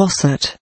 faucet.